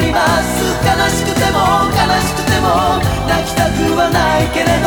ります。悲しくても悲しくても泣きたくはないけれど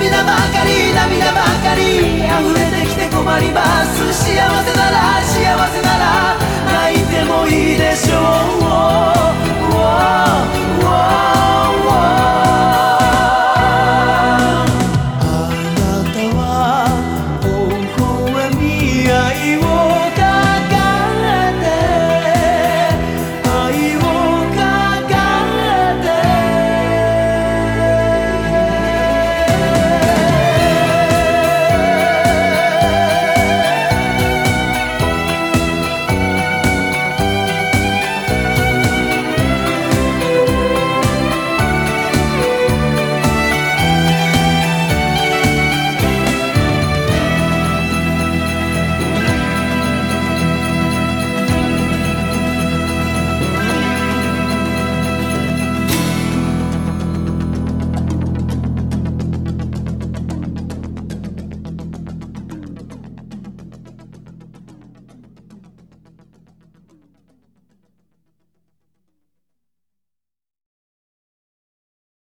涙ばかり涙ばかり。溢れてきて困ります。幸せなら幸せなら泣いてもいい。